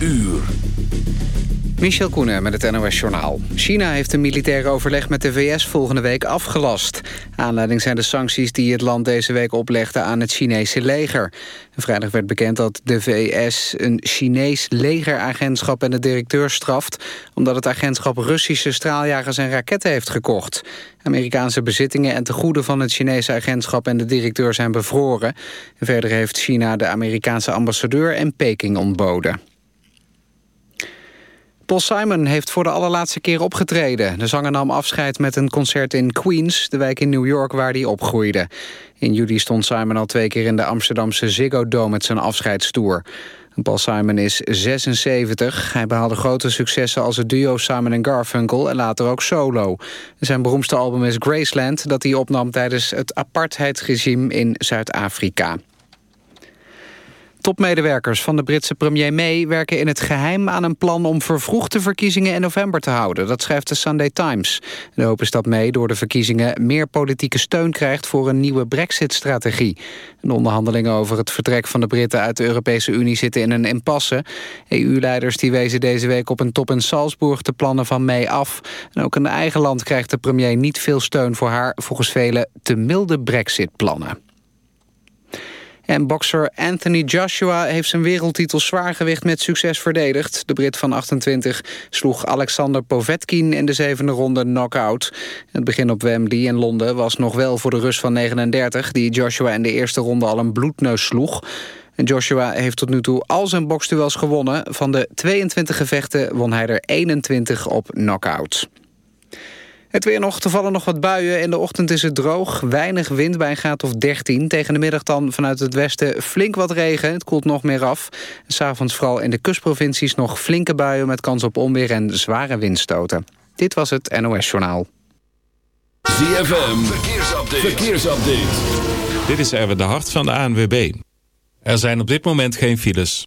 uur. Michel Koenen met het NOS-journaal. China heeft een militair overleg met de VS volgende week afgelast. Aanleiding zijn de sancties die het land deze week oplegde aan het Chinese leger. Vrijdag werd bekend dat de VS een Chinees legeragentschap en de directeur straft... omdat het agentschap Russische straaljagers en raketten heeft gekocht. Amerikaanse bezittingen en tegoeden van het Chinese agentschap en de directeur zijn bevroren. Verder heeft China de Amerikaanse ambassadeur en Peking ontboden. Paul Simon heeft voor de allerlaatste keer opgetreden. De zanger nam afscheid met een concert in Queens, de wijk in New York waar hij opgroeide. In juli stond Simon al twee keer in de Amsterdamse Ziggo Dome met zijn afscheidstour. Paul Simon is 76. Hij behaalde grote successen als het duo Simon Garfunkel en later ook solo. Zijn beroemdste album is Graceland, dat hij opnam tijdens het apartheidsregime in Zuid-Afrika. Topmedewerkers van de Britse premier May werken in het geheim aan een plan om vervroegde verkiezingen in november te houden. Dat schrijft de Sunday Times. De hoop is dat May door de verkiezingen meer politieke steun krijgt voor een nieuwe brexit-strategie. De onderhandelingen over het vertrek van de Britten uit de Europese Unie zitten in een impasse. EU-leiders die wezen deze week op een top in Salzburg de plannen van May af. En ook in eigen land krijgt de premier niet veel steun voor haar volgens velen te milde brexit-plannen. En bokser Anthony Joshua heeft zijn wereldtitel zwaargewicht met succes verdedigd. De Brit van 28 sloeg Alexander Povetkin in de zevende ronde knock-out. Het begin op Wembley in Londen was nog wel voor de Rus van 39... die Joshua in de eerste ronde al een bloedneus sloeg. En Joshua heeft tot nu toe al zijn boksduels gewonnen. Van de 22 gevechten won hij er 21 op knockout. Het weer nog, te vallen nog wat buien. In de ochtend is het droog, weinig wind bij een graad of 13. Tegen de middag dan vanuit het westen flink wat regen. Het koelt nog meer af. S'avonds vooral in de kustprovincies nog flinke buien... met kans op onweer en zware windstoten. Dit was het NOS Journaal. ZFM, verkeersupdate. verkeersupdate. Dit is Erwin de Hart van de ANWB. Er zijn op dit moment geen files.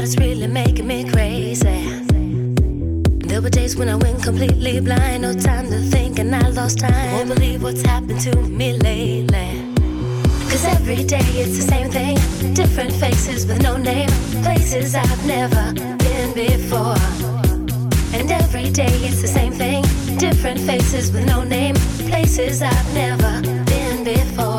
That it's really making me crazy? There were days when I went completely blind, no time to think, and I lost time. Won't believe what's happened to me lately. Cause every day it's the same thing, different faces with no name, places I've never been before. And every day it's the same thing, different faces with no name, places I've never been before.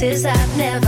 places I've never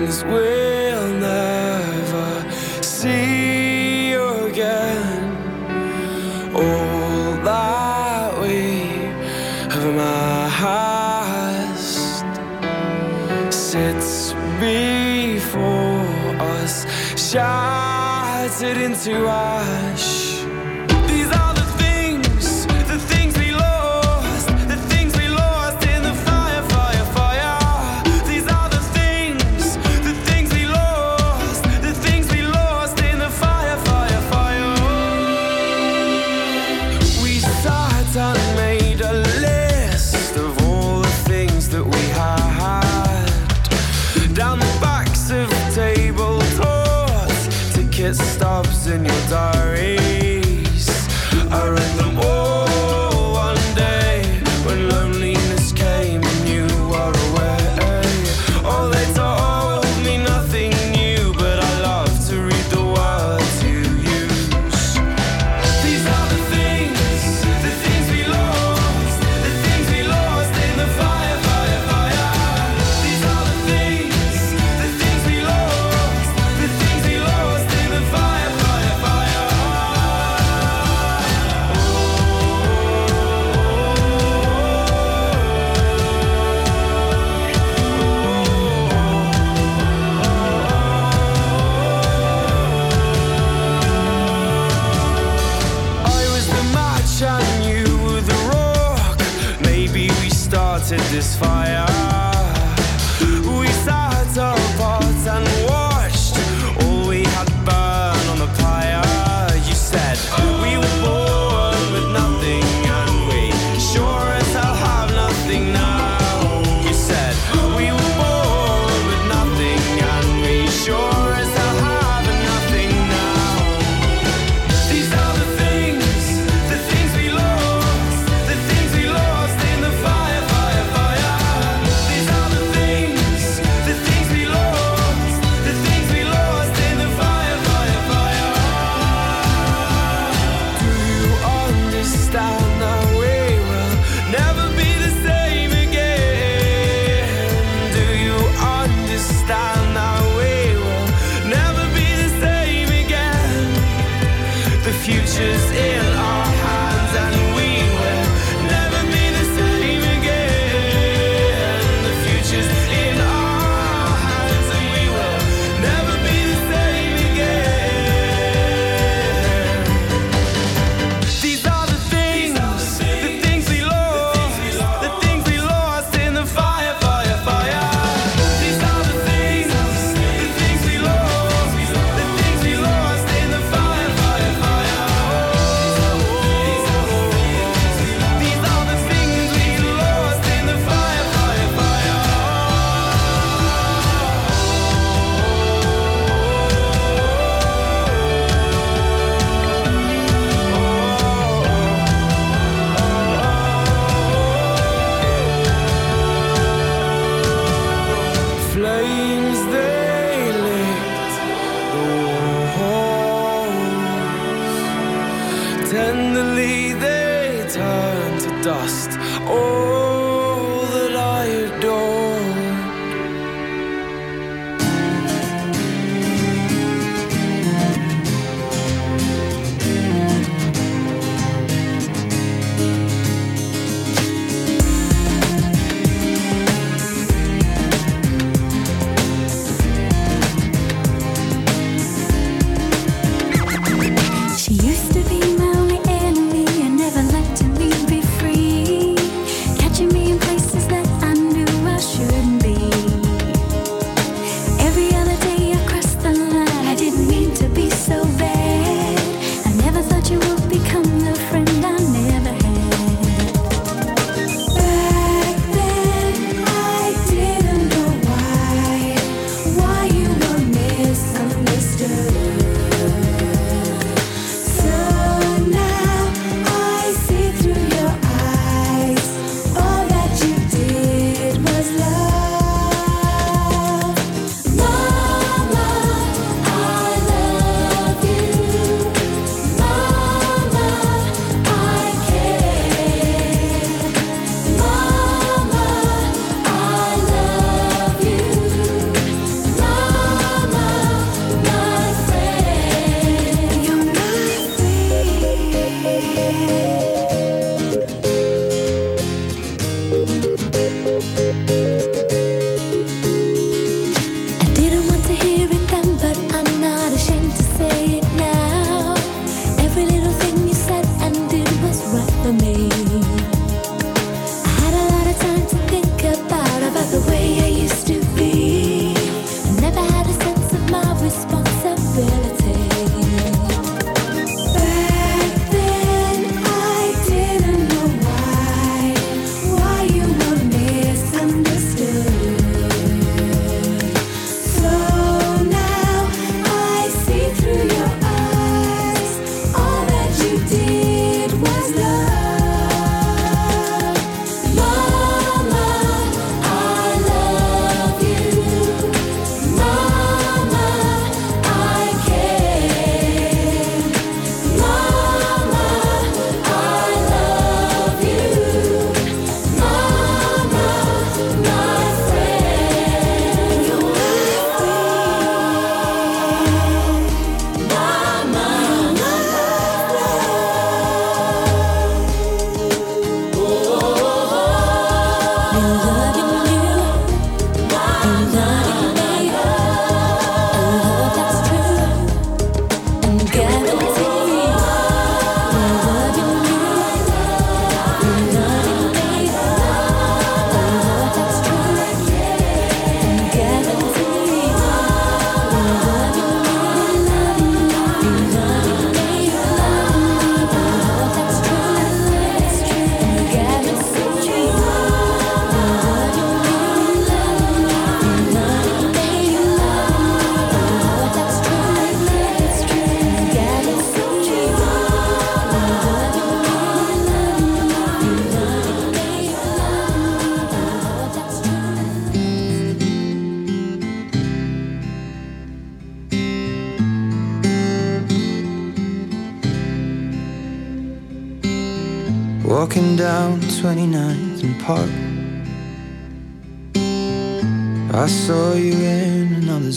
things we'll never see again. All that we have amassed sits before us, shattered into ash.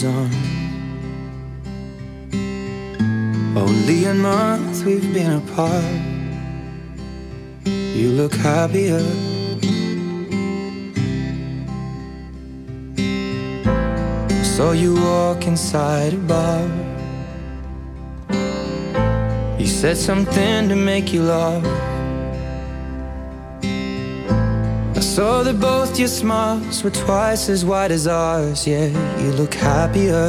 on. Only a month we've been apart. You look happier. Saw you walk inside a bar. You said something to make you laugh. So that both your smiles were twice as wide as ours. Yeah, you look happier.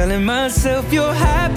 telling myself you're happy.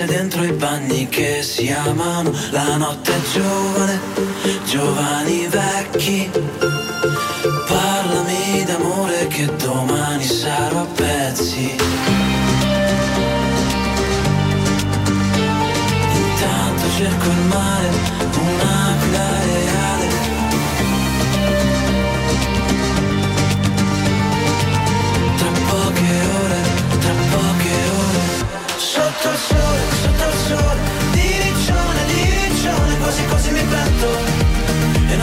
Ragazze dentro i bagni che si amano. La notte è giovane, giovani vecchi. Parlami d'amore che domani sarò a pezzi. Intanto cerco il mare, un'aquila reale. Tra poche ore, tra poche ore. Sotto il sole,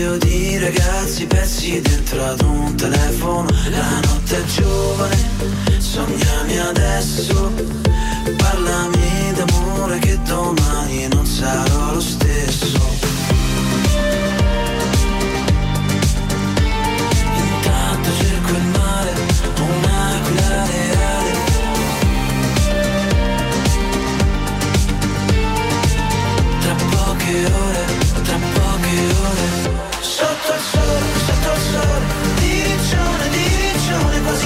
Video di ragazzi pezzi dentro ad un telefono. La notte è giovane, sognami adesso. Parlami d'amore che domani non sarò lo stesso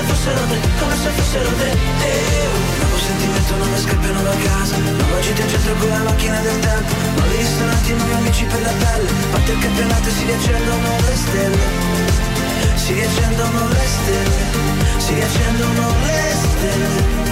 se fossero te, come se fossero te Eh, oh. Nuovo sentimento, nuove scappano da casa. Nuova gita in centro con la macchina del tempo. Nuovi ristoranti, nuovi amici per la pelle. Parte il campionato e si riaccendono le stelle. Si riaccendono le stelle. Si riaccendono le stelle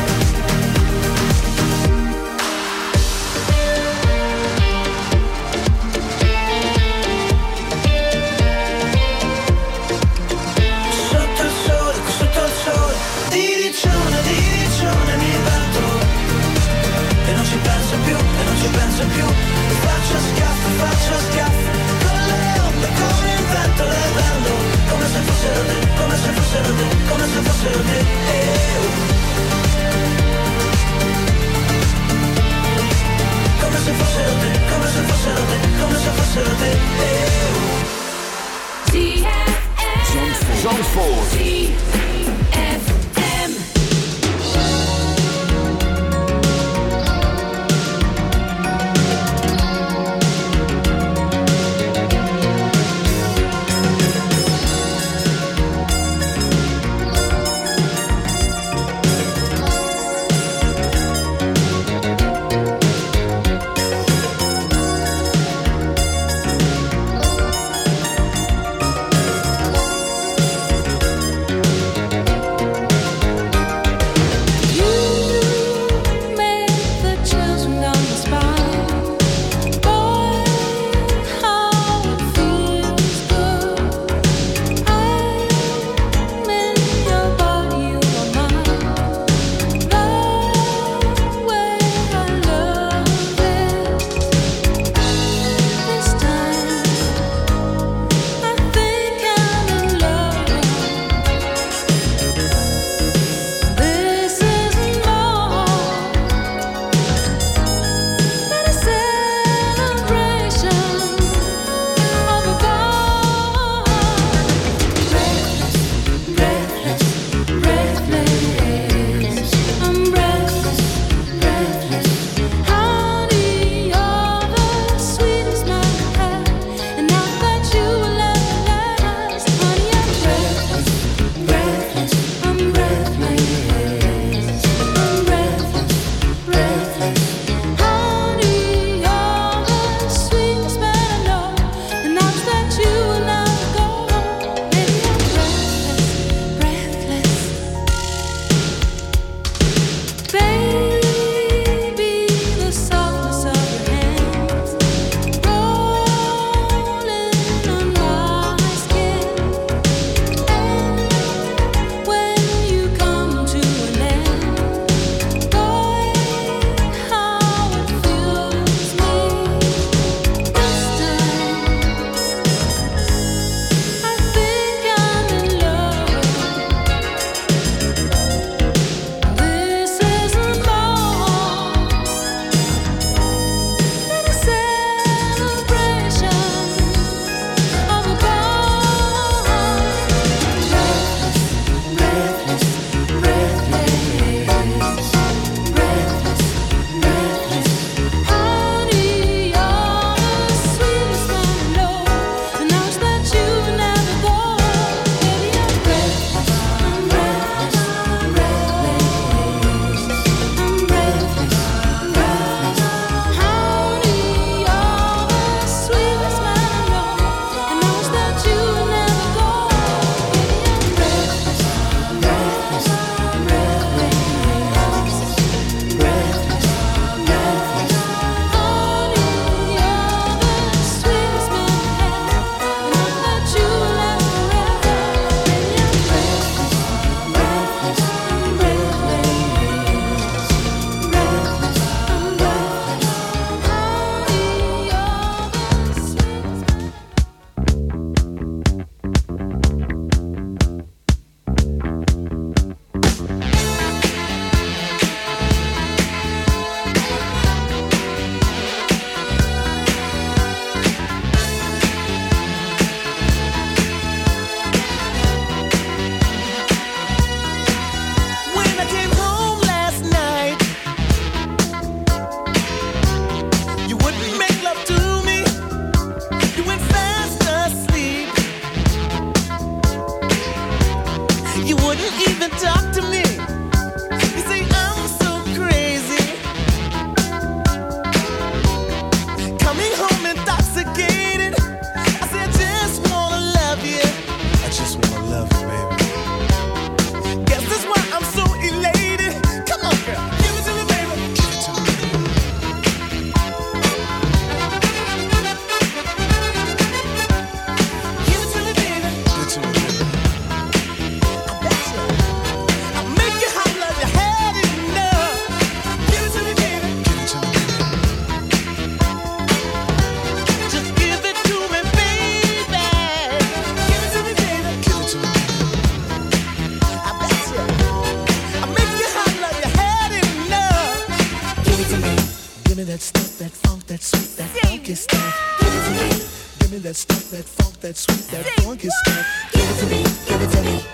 that sweet, that Say funky what? stuff. Give it to me, give it to me,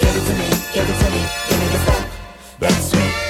give it to me, give it to me, give me the funk. That's sweet.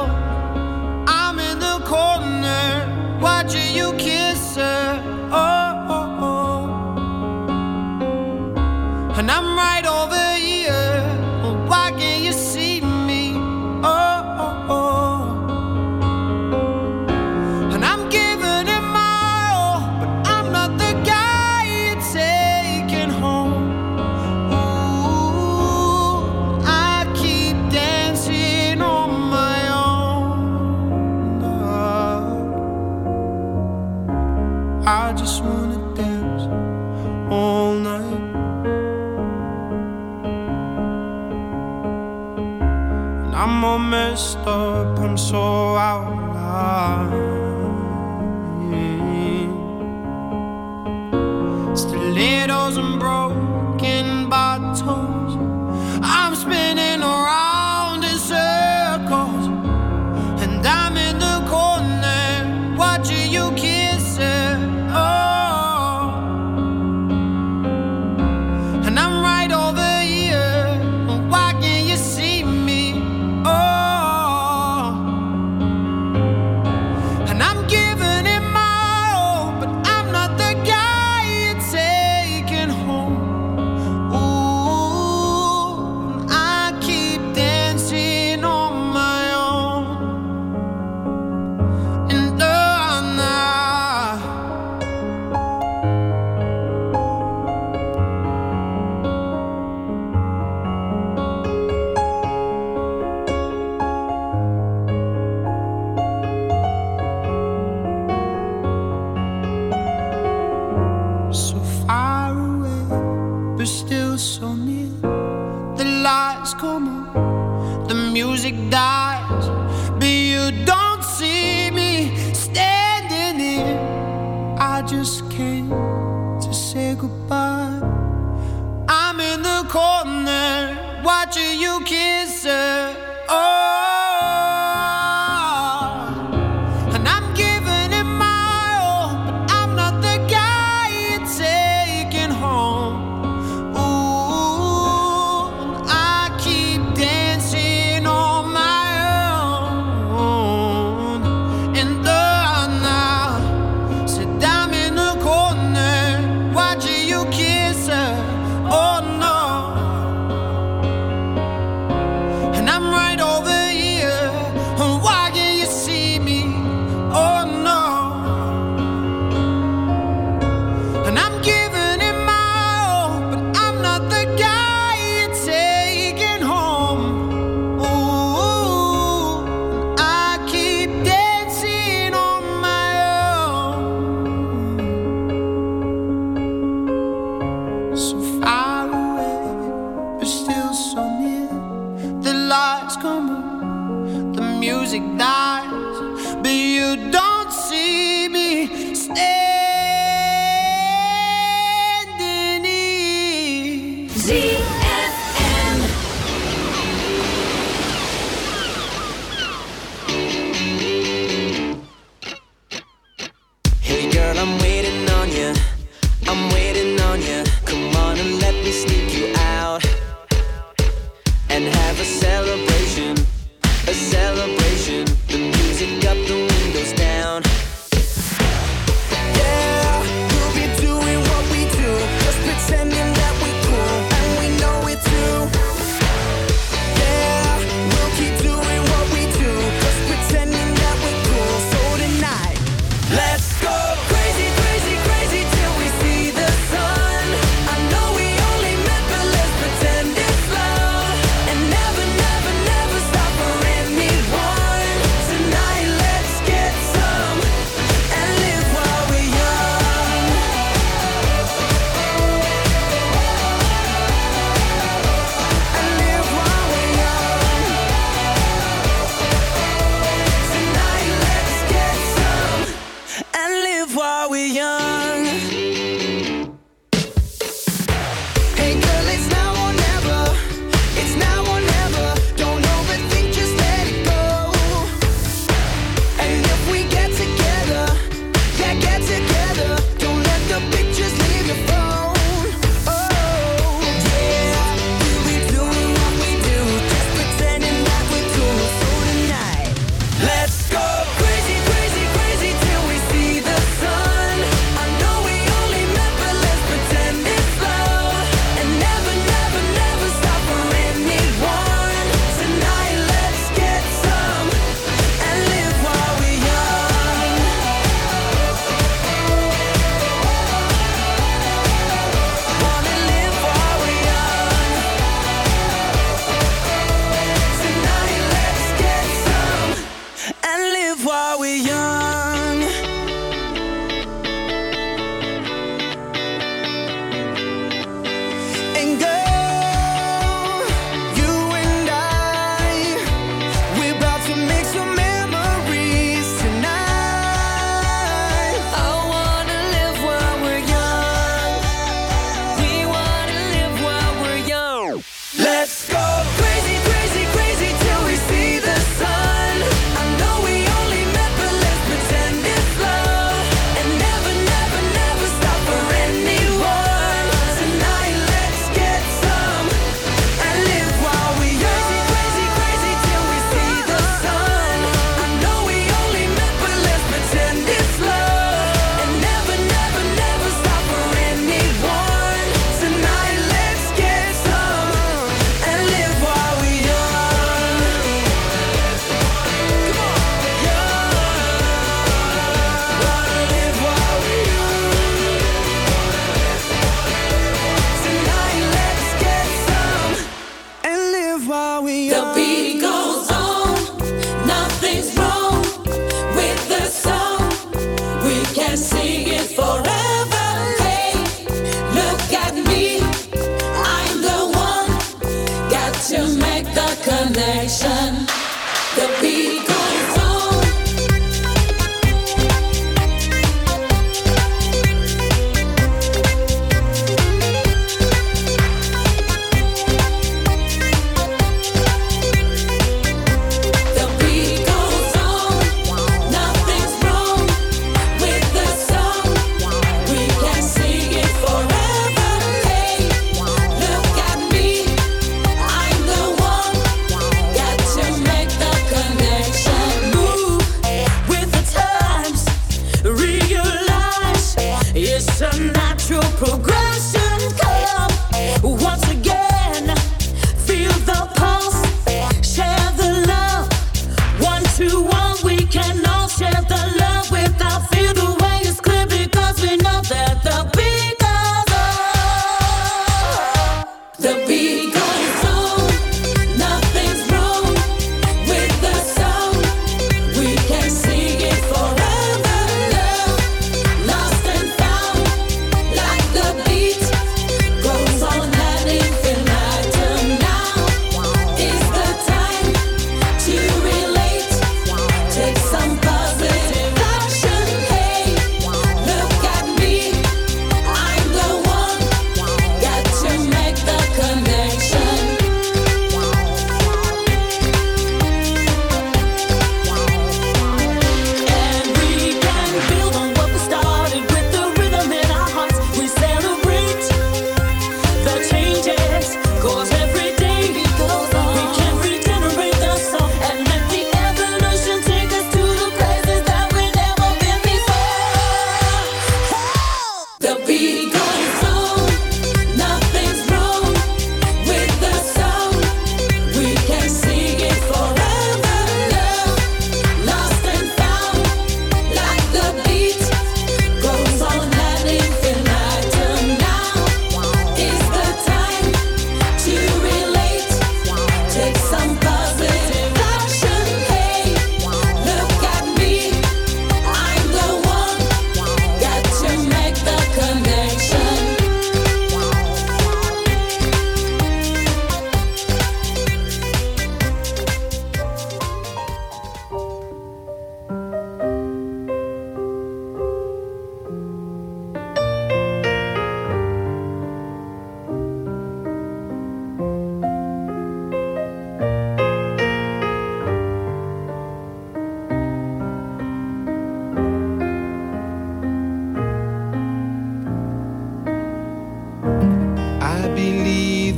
you kiss her.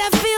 I feel